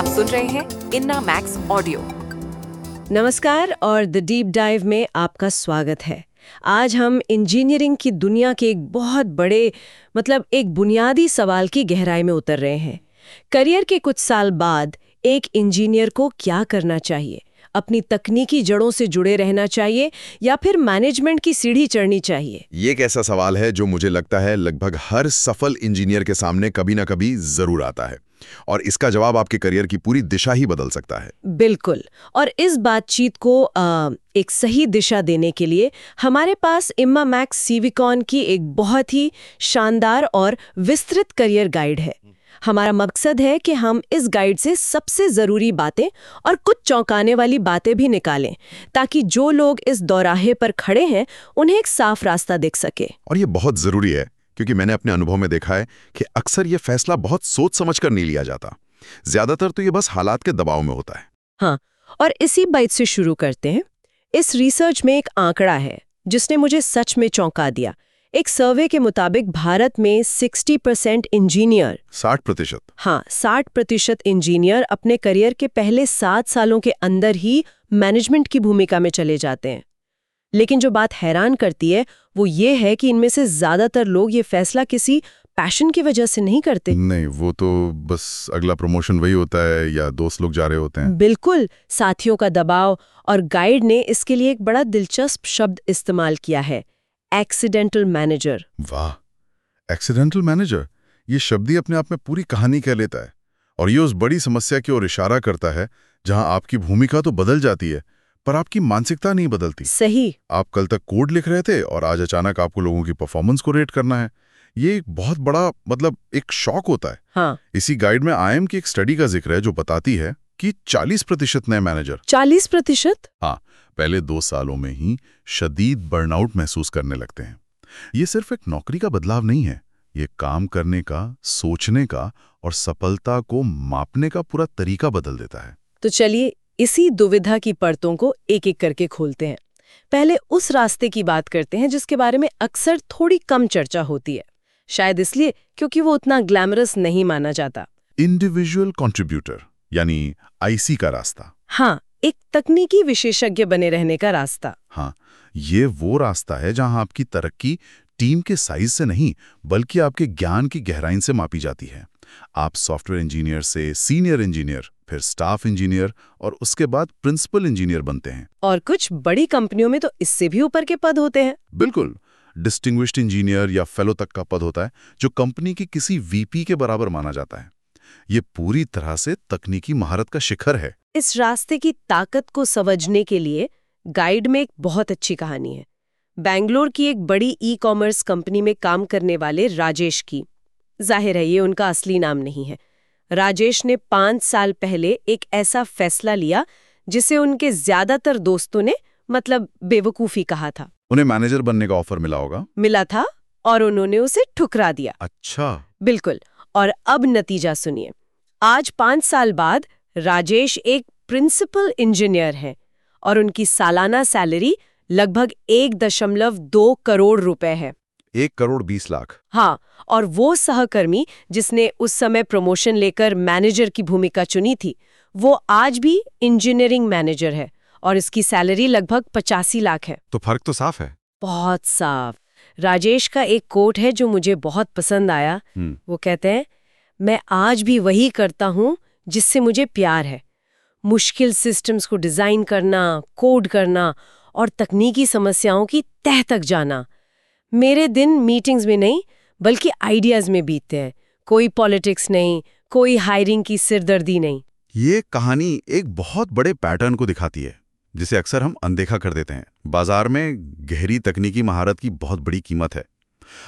आप सुन रहे हैं इन्ना मैक्स ऑडियो। नमस्कार और द डीप डाइव में आपका स्वागत है। आज हम इंजीनियरिंग की दुनिया के एक बहुत बड़े मतलब एक बुनियादी सवाल की गहराई में उतर रहे हैं। करियर के कुछ साल बाद एक इंजीनियर को क्या करना चाहिए? अपनी तकनीकी जड़ों से जुड़े रहना चाहिए या फिर मैनेजमेंट की सीढ़ी चढ़नी चाहिए? ये एक ऐसा सवाल है जो मुझे लगता है लगभग हर सफल इंजीनियर के सामने कभी ना कभी ज़रूर आता है और इसका जवाब आपके करियर की पूरी दिशा ही बदल सकता है। बिल्कुल। और इस बातचीत को आ, एक सही दिशा देने के लिए हमारे पास इम्मा मैक्स सीविकॉन की एक बहुत ही शानदार और विस्तृत करियर गाइड है। हमारा मकसद है कि हम इस गाइड से सबसे ज़रूरी बातें और कुछ चौंकाने वाली बातें भी निकालें ताकि जो लोग इस दौराहे पर खड़े हैं उन्हें एक साफ़ रास्ता दिख सके। और ये बहुत ज़रूरी है क्योंकि मैंने अपने अनुभव में देखा है कि अक्सर ये फैसला बहुत सोच समझ कर नहीं लिया जाता। ज़्यादातर तो ये बस हालात के दबाव में होता है। हाँ और इसी बाइट से शुरू करते हैं। इस रिसर्च में एक आंकड़ा है जिसने मुझे सच में चौंका दिया। एक सर्वे के मुताबिक भारत में 60 परसेंट इंजीनियर। साठ प्रतिशत। हाँ 60 प्रतिशत इंजीनियर अपने करियर के पहले सात सालों के अंदर ही मैनेजमेंट की भूमिका में चले जाते हैं। लेकिन जो बात हैरान करती है वो ये है कि इनमें से ज़्यादातर लोग ये फैसला किसी पैशन की वजह से नहीं करते। नहीं वो तो बस अगला प्रमोशन वही होता है या दोस्त लोग जा रहे होते हैं। बिल्कुल साथियों का दबाव और गाइड ने इसके लिए एक बड़ा दिलचस्प शब्द इस्तेमाल किया है। एक्सीडेंटल मैनेजर वाह एक्सीडेंटल मैनेजर ये शब्द ही अपने आप में पूरी कहानी कह लेता है। और ये उस बड़ी समस्या की ओर इशारा करता है जहाँ आपकी भूमिका तो बदल जाती है पर आपकी मानसिकता नहीं बदलती। सही। आप कल तक कोड लिख रहे थे और आज अचानक आपको लोगों की परफॉर्मेंस को रेट करना है। ये एक बहुत बड़ा मतलब एक शॉक होता है। हाँ। इसी गाइड में आईएम की एक स्टडी का ज़िक्र है जो बताती है कि 40 प्रतिशत नए मैनेजर। 40 प्रतिशत? हाँ पहले दो सालों में ही शदीद बर्नआउट महसूस करने लगते हैं। ये सिर्फ़ एक नौकरी का बदलाव नहीं है ये काम करने का सोचने का और सफलता को मापने का पूरा तरीका बदल देता है। तो चलिए इसी दुविधा की परतों को एक एक करके खोलते हैं। पहले उस रास्ते की बात करते हैं जिसके बारे में अक्सर थोड़ी कम चर्चा होती है। शायद इसलिए क्योंकि वो उतना ग्लैमरस नहीं माना जाता। Individual contributor. यानी आईसी का रास्ता। हाँ एक तकनीकी विशेषज्ञ बने रहने का रास्ता। हाँ ये वो रास्ता है जहाँ आपकी तरक्की टीम के साइज़ से नहीं बल्कि आपके ज्ञान की गहराई से मापी जाती है। आप सॉफ्टवेयर इंजीनियर से सीनियर इंजीनियर फिर स्टाफ इंजीनियर और उसके बाद प्रिंसिपल इंजीनियर बनते हैं। और कुछ बड़ी कंपनियों में तो इससे भी ऊपर के पद होते हैं। बिल्कुल। डिस्टिंग्विश्ड इंजीनियर या फेलो तक का पद होता है जो कंपनी की किसी वीपी के बराबर माना जाता है। ये पूरी तरह से तकनीकी महारत का शिखर है। इस रास्ते की ताकत को समझने के लिए गाइड में एक बहुत अच्छी कहानी है। बैंगलोर की एक बड़ी ई कॉमर्स कंपनी में काम करने वाले राजेश की। ज़ाहिर है ये उनका असली नाम नहीं है। राजेश ने पाँच साल पहले एक ऐसा फैसला लिया जिसे उनके ज़्यादातर दोस्तों ने मतलब बेवकूफ़ी कहा था। उन्हें मैनेजर बनने का ऑफ़र मिला होगा? मिला था और उन्होंने उसे ठुकरा दिया। अच्छा। बिल्कुल। और अब नतीजा सुनिए। आज पाँच साल बाद राजेश एक प्रिंसिपल इंजीनियर हैं और उनकी सालाना सैलरी लगभग एक दशमलव दो करोड़ रुपए है। एक करोड़ बीस लाख। हाँ और वो सहकर्मी जिसने उस समय प्रमोशन लेकर मैनेजर की भूमिका चुनी थी वो आज भी इंजीनियरिंग मैनेजर है और इसकी सैलरी लगभग पचासी लाख है। तो फ़र्क तो साफ़ है। बहुत साफ़। राजेश का एक कोट है जो मुझे बहुत पसंद आया। हम्म। वो कहते हैं मैं आज भी वही करता हूँ जिससे मुझे प्यार है। मुश्किल सिस्टम्स को डिज़ाइन करना कोड करना और तकनीकी समस्याओं की तह तक जाना। मेरे दिन मीटिंग्स में नहीं बल्कि आइडियाज़ में बीतते हैं। कोई पॉलिटिक्स नहीं कोई हायरिंग की सिरदर्दी नहीं। ये कहानी एक बहुत बड़े पैटर्न को दिखाती है। जिसे अक्सर हम अनदेखा कर देते हैं। बाज़ार में गहरी तकनीकी महारत की बहुत बड़ी कीमत है।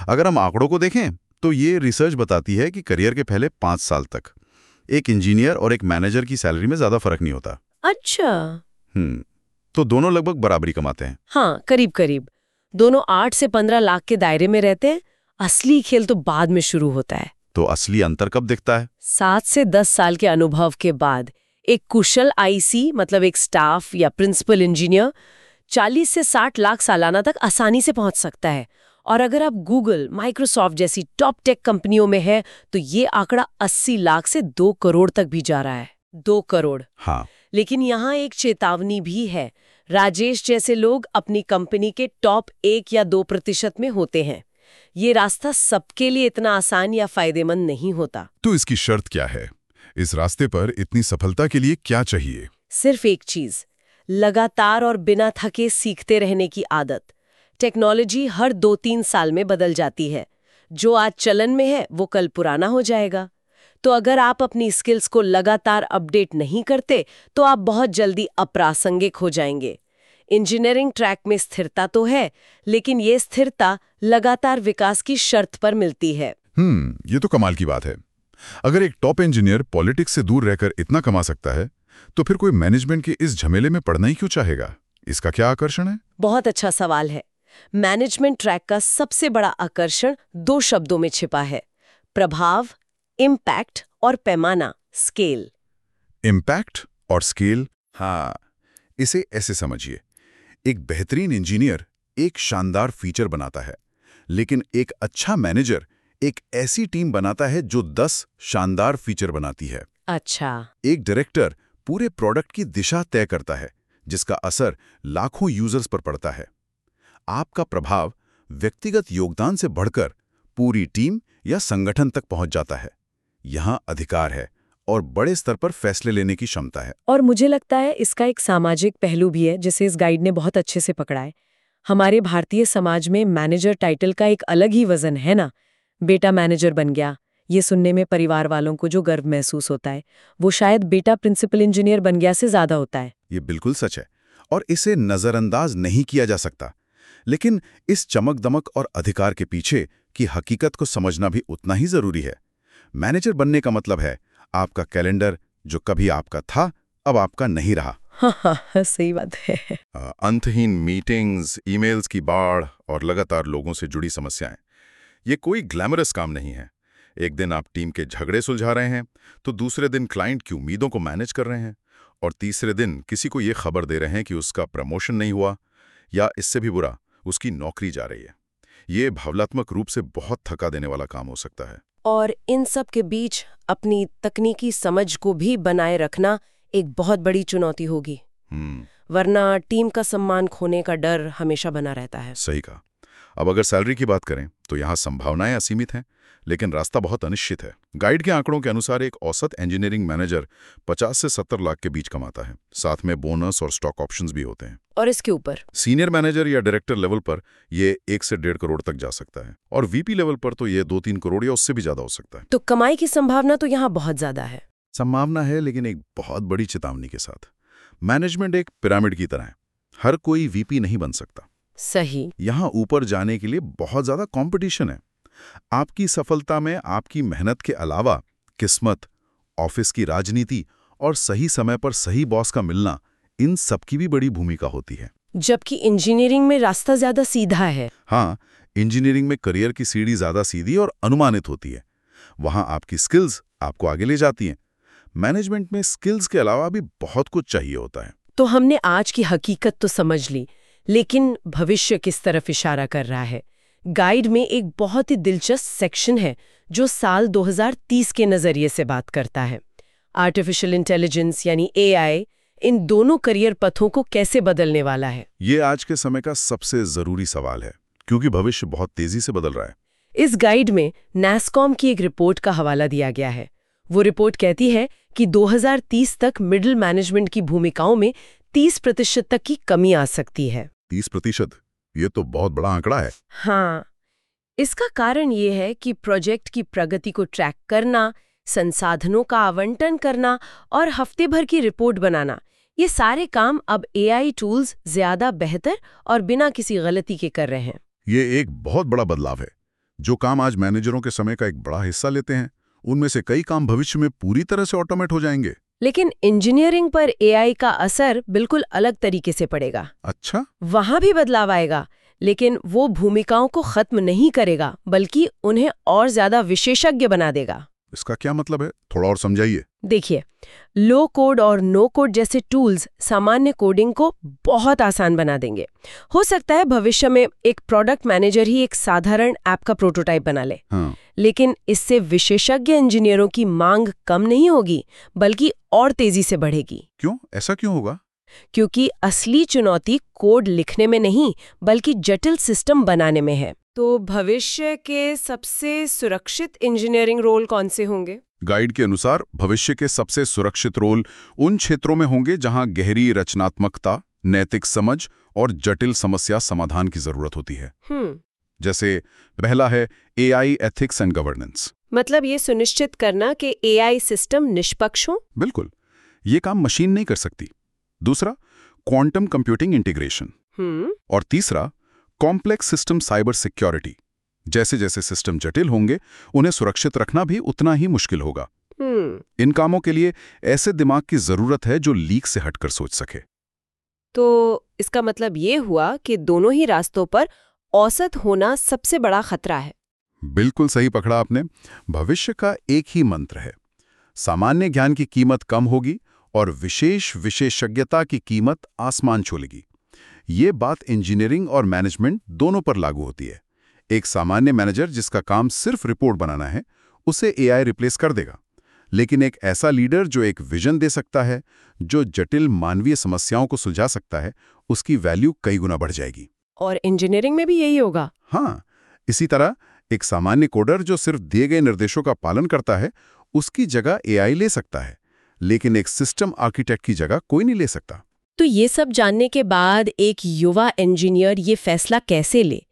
अगर हम आंकड़ों को देखें तो ये रिसर्च बताती है कि करियर के पहले पाँच साल तक एक इंजीनियर और एक मैनेजर की सैलरी में ज़्यादा फ़र्क नहीं होता। अच्छा। हम्म तो दोनों लगभग बराबरी कमाते हैं। हाँ करीब करीब दोनों आठ से पंद्रह लाख के दायरे में रहते हैं। असली खेल तो बाद में शुरू होता है। तो असली अंतर कब दिखता है? सात से दस साल के अनुभव के बाद। एक कुशल आईसी मतलब एक स्टाफ या प्रिंसिपल इंजीनियर 40 से 60 लाख सालाना तक आसानी से पहुँच सकता है। और अगर आप गूगल माइक्रोसॉफ्ट जैसी टॉप टेक कंपनियों में है तो ये आंकड़ा 80 लाख से 2 करोड़ तक भी जा रहा है। दो करोड़। हाँ। लेकिन यहाँ एक चेतावनी भी है। राजेश जैसे लोग अपनी कंपनी के टॉप एक या दो प्रतिशत में होते हैं। ये रास्ता सबके लिए इतना आसान या फ़ायदेमंद नहीं होता। तो इसकी शर्त क्या है? इस रास्ते पर इतनी सफलता के लिए क्या चाहिए? सिर्फ़ एक चीज़ लगातार और बिना थके सीखते रहने की आदत। टेक्नोलॉजी हर दो तीन साल में बदल जाती है। जो आज चलन में है वो कल पुराना हो जाएगा। तो अगर आप अपनी स्किल्स को लगातार अपडेट नहीं करते तो आप बहुत जल्दी अप्रासंगिक हो जाएँगे। इंजीनियरिंग ट्रैक में स्थिरता तो है लेकिन ये स्थिरता लगातार विकास की शर्त पर मिलती है। हम्म ये तो कमाल की बात है। अगर एक टॉप इंजीनियर पॉलिटिक्स से दूर रहकर इतना कमा सकता है तो फिर कोई मैनेजमेंट के इस झमेले में पढ़ना ही क्यों चाहेगा? इसका क्या आकर्षण है? बहुत अच्छा सवाल है। मैनेजमेंट ट्रैक का सबसे बड़ा आकर्षण दो शब्दों में छिपा है। प्रभाव इम्पैक्ट और पैमाना स्केल इम्पैक्ट और स्केल हाँ इसे ऐसे समझिए। एक बेहतरीन इंजीनियर एक शानदार फीचर बनाता है लेकिन एक अच्छा मैनेजर एक ऐसी टीम बनाता है जो 10 शानदार फीचर बनाती है। अच्छा। एक डायरेक्टर पूरे प्रोडक्ट की दिशा तय करता है जिसका असर लाखों यूज़र्स पर पड़ता है। आपका प्रभाव व्यक्तिगत योगदान से बढ़कर पूरी टीम या संगठन तक पहुँच जाता है। यहाँ अधिकार है और बड़े स्तर पर फैसले लेने की क्षमता है। और मुझे लगता है इसका एक सामाजिक पहलू भी है जिसे इस गाइड ने बहुत अच्छे से पकड़ा है। हमारे भारतीय समाज में मैनेजर टाइटल का एक अलग ही वज़न है ना? बेटा मैनेजर बन गया। ये सुनने में परिवार वालों को जो गर्व महसूस होता है वो शायद बेटा प्रिंसिपल इंजीनियर बन गया से ज़्यादा होता है। ये बिल्कुल सच है और इसे नज़रअंदाज नहीं किया जा सकता। लेकिन इस चमक दमक और अधिकार के पीछे की हकीकत को समझना भी उतना ही ज़रूरी है। मैनेजर बनने का मतलब है आपका कैलेंडर जो कभी आपका था अब आपका नहीं रहा। हाँ हाँ सही बात है। अंतहीन मीटिंग्स ईमेल्स की बाढ़ और लगातार लोगों से जुड़ी समस्याएँ। ये कोई ग्लैमरस काम नहीं है। एक दिन आप टीम के झगड़े सुलझा रहे हैं तो दूसरे दिन क्लाइंट की उम्मीदों को मैनेज कर रहे हैं और तीसरे दिन किसी को ये खबर दे रहे हैं कि उसका प्रमोशन नहीं हुआ या इससे भी बुरा उसकी नौकरी जा रही है। ये भावनात्मक रूप से बहुत थका देने वाला काम हो सकता है। और इन सब के बीच अपनी तकनीकी समझ को भी बनाए रखना एक बहुत बड़ी चुनौती होगी। हम्म। वरना टीम का सम्मान खोने का डर हमेशा बना रहता है। सही कहा। अब अगर सैलरी की बात करें तो यहाँ संभावनाएँ असीमित हैं लेकिन रास्ता बहुत अनिश्चित है। गाइड के आंकड़ों के अनुसार एक औसत इंजीनियरिंग मैनेजर 50 से 70 लाख के बीच कमाता है। साथ में बोनस और स्टॉक ऑप्शंस भी होते हैं। और इसके ऊपर? सीनियर मैनेजर या डायरेक्टर लेवल पर ये एक से डेढ़ करोड़ तक जा सकता है और वीपी लेवल पर तो ये दो तीन करोड़ या उससे भी ज़्यादा हो सकता है। तो कमाई की संभावना तो यहाँ बहुत ज़्यादा है। संभावना है लेकिन एक बहुत बड़ी चेतावनी के साथ। मैनेजमेंट एक पिरामिड की तरह है। हर कोई वीपी नहीं बन सकता। सही। यहाँ ऊपर जाने के लिए बहुत ज़्यादा कंपटीशन है। आपकी सफलता में आपकी मेहनत के अलावा किस्मत ऑफ़िस की राजनीति और सही समय पर सही बॉस का मिलना इन सबकी भी बड़ी भूमिका होती है। जबकि इंजीनियरिंग में रास्ता ज़्यादा सीधा है। हाँ इंजीनियरिंग में करियर की सीढ़ी ज़्यादा सीधी और अनुमानित होती है। वहाँ आपकी स्किल्स आपको आगे ले जाती हैं। मैनेजमेंट में स्किल्स के अलावा भी बहुत कुछ चाहिए होता है। तो हमने आज की हकीकत तो समझ ली। लेकिन भविष्य किस तरफ़ इशारा कर रहा है? गाइड में एक बहुत ही दिलचस्प सेक्शन है जो साल 2030 के नज़रिए से बात करता है। आर्टिफिशियल इंटेलिजेंस यानी एआई इन दोनों करियर पथों को कैसे बदलने वाला है? ये आज के समय का सबसे ज़रूरी सवाल है क्योंकि भविष्य बहुत तेज़ी से बदल रहा है। इस गाइड में नैसकॉम की एक रिपोर्ट का हवाला दिया गया है। वो रिपोर्ट कहती है कि 2030 तक मिडिल मैनेजमेंट की भूमिकाओं में 30 प्रतिशत तक की कमी आ सकती है। तीस प्रतिशत? ये तो बहुत बड़ा आंकड़ा है। हाँ। इसका कारण ये है कि प्रोजेक्ट की प्रगति को ट्रैक करना संसाधनों का आवंटन करना और हफ़्ते भर की रिपोर्ट बनाना ये सारे काम अब एआई टूल्स ज़्यादा बेहतर और बिना किसी गलती के कर रहे हैं। ये एक बहुत बड़ा बदलाव है। जो काम आज मैनेजरों के समय का एक बड़ा हिस्सा लेते हैं उनमें से कई काम भविष्य में पूरी तरह से ऑटोमेट हो जाएँगे। लेकिन इंजीनियरिंग पर एआई का असर बिल्कुल अलग तरीके से पड़ेगा। अच्छा। वहाँ भी बदलाव आएगा लेकिन वो भूमिकाओं को खत्म नहीं करेगा बल्कि उन्हें और ज़्यादा विशेषज्ञ बना देगा। इसका क्या मतलब है? थोड़ा और समझाइए। देखिए लो कोड और नो कोड जैसे टूल्स सामान्य कोडिंग को बहुत आसान बना देंगे। हो सकता है भविष्य में एक प्रोडक्ट मैनेजर ही एक साधारण ऐप का प्रोटोटाइप बना ले। हाँ। लेकिन इससे विशेषज्ञ इंजीनियरों की मांग कम नहीं होगी बल्कि और तेज़ी से बढ़ेगी। क्यों? ऐसा क्यों होगा? क्योंकि असली चुनौती कोड लिखने में नहीं बल्कि जटिल सिस्टम बनाने में है। तो भविष्य के सबसे सुरक्षित इंजीनियरिंग रोल कौन से होंगे? गाइड के अनुसार भविष्य के सबसे सुरक्षित रोल उन क्षेत्रों में होंगे जहाँ गहरी रचनात्मकता नैतिक समझ और जटिल समस्या समाधान की ज़रूरत होती है। हम्म। जैसे पहला है एआई एथिक्स एंड गवर्नेंस मतलब ये सुनिश्चित करना कि एआई सिस्टम निष्पक्ष हो? बिल्कुल। ये काम मशीन नहीं कर सकती। दूसरा क्वांटम कंप्यूटिंग इंटीग्रेशन और तीसरा कॉम्प्लेक्स सिस्टम साइबर सिक्योरिटी। जैसे जैसे सिस्टम जटिल होंगे उन्हें सुरक्षित रखना भी उतना ही मुश्किल होगा। हम्म। इन कामों के लिए ऐसे दिमाग की ज़रूरत है जो लीक से हटकर सोच सके। तो इसका मतलब ये हुआ कि दोनों ही रास्तों पर औसत होना सबसे बड़ा खतरा है। बिल्कुल सही पकड़ा आपने। भविष्य का एक ही मंत्र है। सामान्य ज्ञान की कीमत कम होगी और विशेष विशेषज्ञता की कीमत आसमान छोलेगी ये बात इंजीनियरिंग और मैनेजमेंट दोनों पर लागू होती है। एक सामान्य मैनेजर जिसका काम सिर्फ़ रिपोर्ट बनाना है उसे एआई रिप्लेस कर देगा। लेकिन एक ऐसा लीडर जो एक विजन दे सकता है जो जटिल मानवीय समस्याओं को सुलझा सकता है उसकी वैल्यू कई गुना बढ़ जाएगी। और इंजीनियरिंग में भी यही होगा। हाँ इसी तरह एक सामान्य कोडर जो सिर्फ़ दिए गए निर्देशों का पालन करता है उसकी जगह एआई ले सकता है लेकिन एक सिस्टम आर्किटेक्ट की जगह कोई नहीं ले सकता। तो ये सब जानने के बाद एक युवा इंजीनियर ये फैसला कैसे ले?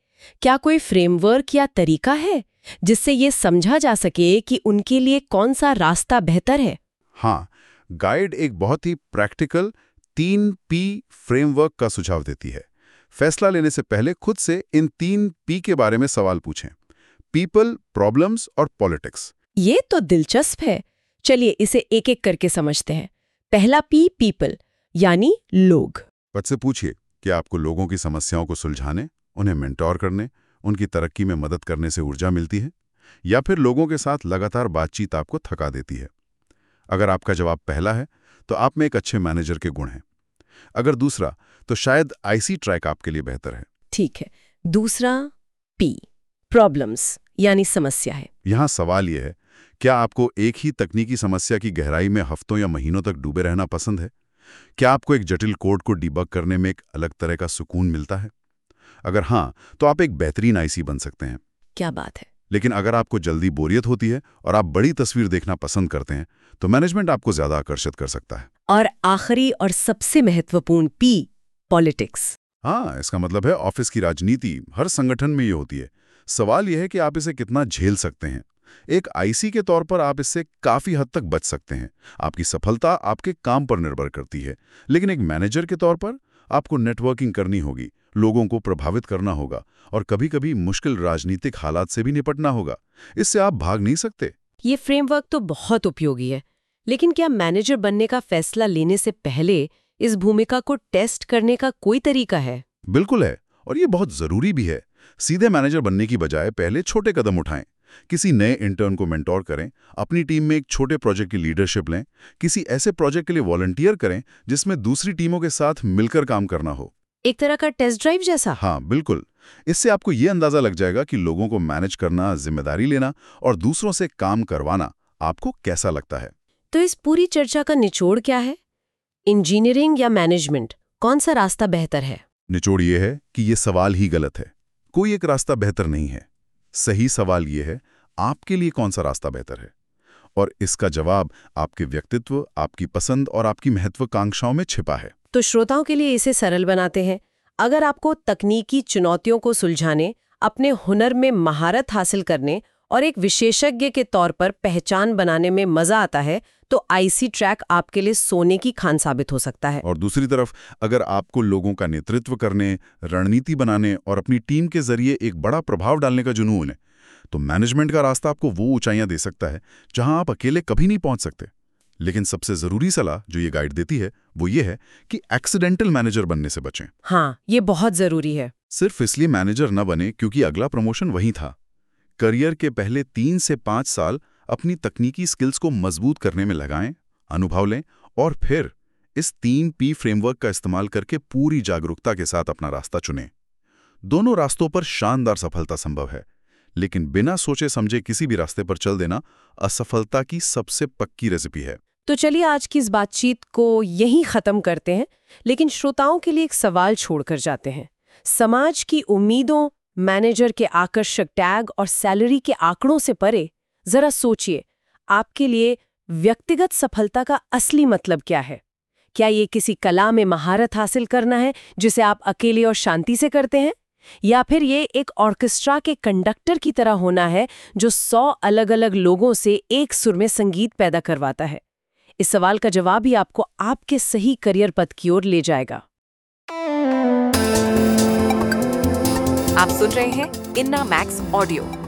क्या कोई फ्रेमवर्क या तरीका है जिससे ये समझा जा सके कि उनके लिए कौन सा रास्ता बेहतर है? हाँ गाइड एक बहुत ही प्रैक्टिकल तीन पी फ्रेमवर्क का सुझाव देती है। फैसला लेने से पहले खुद से इन तीन पी के बारे में सवाल पूछें। पीपल प्रॉब्लम्स और पॉलिटिक्स ये तो दिलचस्प है। चलिए इसे एक एक करके समझते हैं। पहला पी पीपल यानी लोग। बट से पूछिए कि आपको लोगों की समस्याओं को सुलझाने उन्हें मेंटोर करने उनकी तरक्की में मदद करने से ऊर्जा मिलती है या फिर लोगों के साथ लगातार बातचीत आपको थका देती है? अगर आपका जवाब पहला है तो आप में एक अच्छे मैनेजर के गुण हैं। अगर दूसरा तो शायद आईसी ट्रैक आपके लिए बेहतर है। ठीक है। दूसरा पी प्रॉब्लम्स यानी समस्या है। यहाँ सवाल यह है क्या आपको एक ही तकनीकी समस्या की गहराई में हफ्तों या महीनों तक डूबे रहना पसंद है? क्या आपको एक जटिल कोड को डिबग करने में एक अलग तरह का सुकून मिलता है? अगर हाँ तो आप एक बेहतरीन आईसी बन सकते हैं। क्या बात है? लेकिन अगर आपको जल्दी बोरियत होती है और आप बड़ी तस्वीर देखना पसंद करते हैं तो मैनेजमेंट आपको ज़्यादा आकर्षित कर सकता है। और आखिरी और सबसे महत्वपूर्ण पी पॉलिटिक्स हाँ इसका मतलब है ऑफ़िस की राजनीति हर संगठन में ये होती है। सवाल यह है कि आप इसे कितना झेल सकते हैं। एक आईसी के तौर पर आप इससे काफ़ी हद तक बच सकते हैं। आपकी सफलता आपके काम पर निर्भर करती है। लेकिन एक मैनेजर के तौर पर आपको नेटवर्किंग करनी होगी लोगों को प्रभावित करना होगा और कभी-कभी मुश्किल राजनीतिक हालात से भी निपटना होगा। इससे आप भाग नहीं सकते। ये फ्रेमवर्क तो बहुत उपयोगी है। लेकिन क्या मैनेजर बनने का फैसला लेने से पहले इस भूमिका को टेस्ट करने का कोई तरीका है? बिल्कुल है और ये बहुत ज़रूरी भी है। सीधे मैनेजर बनने की बजाय पहले छोटे कदम उठाएँ। किसी नए इंटर्न को मेंटोर करें अपनी टीम में एक छोटे प्रोजेक्ट की लीडरशिप लें किसी ऐसे प्रोजेक्ट के लिए वॉलंटियर करें जिसमें दूसरी टीमों के साथ मिलकर काम करना हो। एक तरह का टेस्ट ड्राइव जैसा? हाँ बिल्कुल। इससे आपको ये अंदाज़ा लग जाएगा कि लोगों को मैनेज करना ज़िम्मेदारी लेना और दूसरों से काम करवाना आपको कैसा लगता है। तो इस पूरी चर्चा का निचोड़ क्या है? इंजीनियरिंग या मैनेजमेंट कौन सा रास्ता बेहतर है? निचोड़ ये है कि ये सवाल ही गलत है। कोई एक रास्ता बेहतर नहीं है। सही सवाल यह है, आपके लिए कौन सा रास्ता बेहतर है? और इसका जवाब आपके व्यक्तित्व, आपकी पसंद और आपकी महत्वाकांक्षाओं में छिपा है। तो श्रोताओं के लिए इसे सरल बनाते हैं। अगर आपको तकनीकी चुनौतियों को सुलझाने, अपने हुनर में महारत हासिल करने और एक विशेषज्ञ के तौर पर पहचान बनाने में मज़ा आता है तो आईसी ट्रैक आपके लिए सोने की खान साबित हो सकता है। और दूसरी तरफ़ अगर आपको लोगों का नेतृत्व करने रणनीति बनाने और अपनी टीम के ज़रिए एक बड़ा प्रभाव डालने का जुनून है तो मैनेजमेंट का रास्ता आपको वो ऊंचाइयाँ दे सकता है जहाँ आप अकेले कभी नहीं पहुँच सकते। लेकिन सबसे ज़रूरी सलाह जो ये गाइड देती है वो ये है कि एक्सीडेंटल मैनेजर बनने से बचें। हाँ ये बहुत ज़रूरी है। सिर्फ़ इसलिए मैनेजर न बने क्योंकि अगला प्रमोशन वही था। करियर के पहले तीन से पाँच साल अपनी तकनीकी स्किल्स को मज़बूत करने में लगाएँ, अनुभव लें और फिर इस तीन पी फ्रेमवर्क का इस्तेमाल करके पूरी जागरूकता के साथ अपना रास्ता चुनें। दोनों रास्तों पर शानदार सफलता संभव है, लेकिन बिना सोचे समझे किसी भी रास्ते पर चल देना असफलता की सबसे पक्की रेसिपी है। तो चलिए आज की इस बातचीत को यहीं खत्म करते हैं, लेकिन श्रोताओं के लिए एक सवाल छोड़कर जाते हैं। समाज की उम्मीदों मैनेजर के आकर्षक टैग और सैलरी के आंकड़ों से परे, जरा सोचिए, आपके लिए व्यक्तिगत सफलता का असली मतलब क्या है? क्या ये किसी कला में महारत हासिल करना है, जिसे आप अकेले और शांति से करते हैं? या फिर ये एक ऑर्केस्ट्रा के कंडक्टर की तरह होना है, जो सौ अलग अलग लोगों से एक सुर में संगीत पैदा करवाता है? इस सवाल का जवाब ही आपको आपके सही करियर पथ की ओर ले जाएगा। आप सुन रहे हैं इन्ना मैक्स ऑडियो।